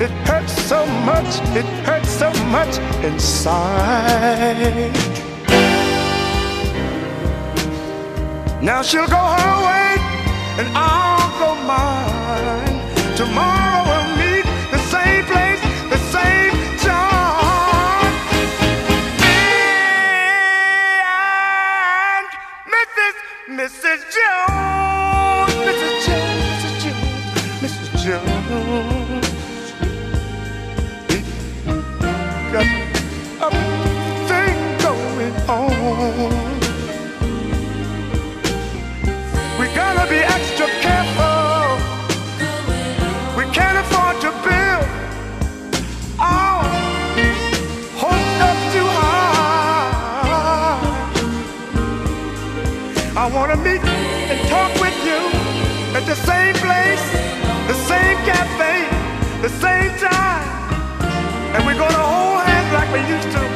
It hurts so much, it hurts so much inside. Now she'll go her way and I'll go mine. Tomorrow Got a thing going on. We gotta be extra careful. We can't afford to build up too high. I wanna meet and talk with you at the same place, cafe, the same time. And we're gonna hold hands like we used to.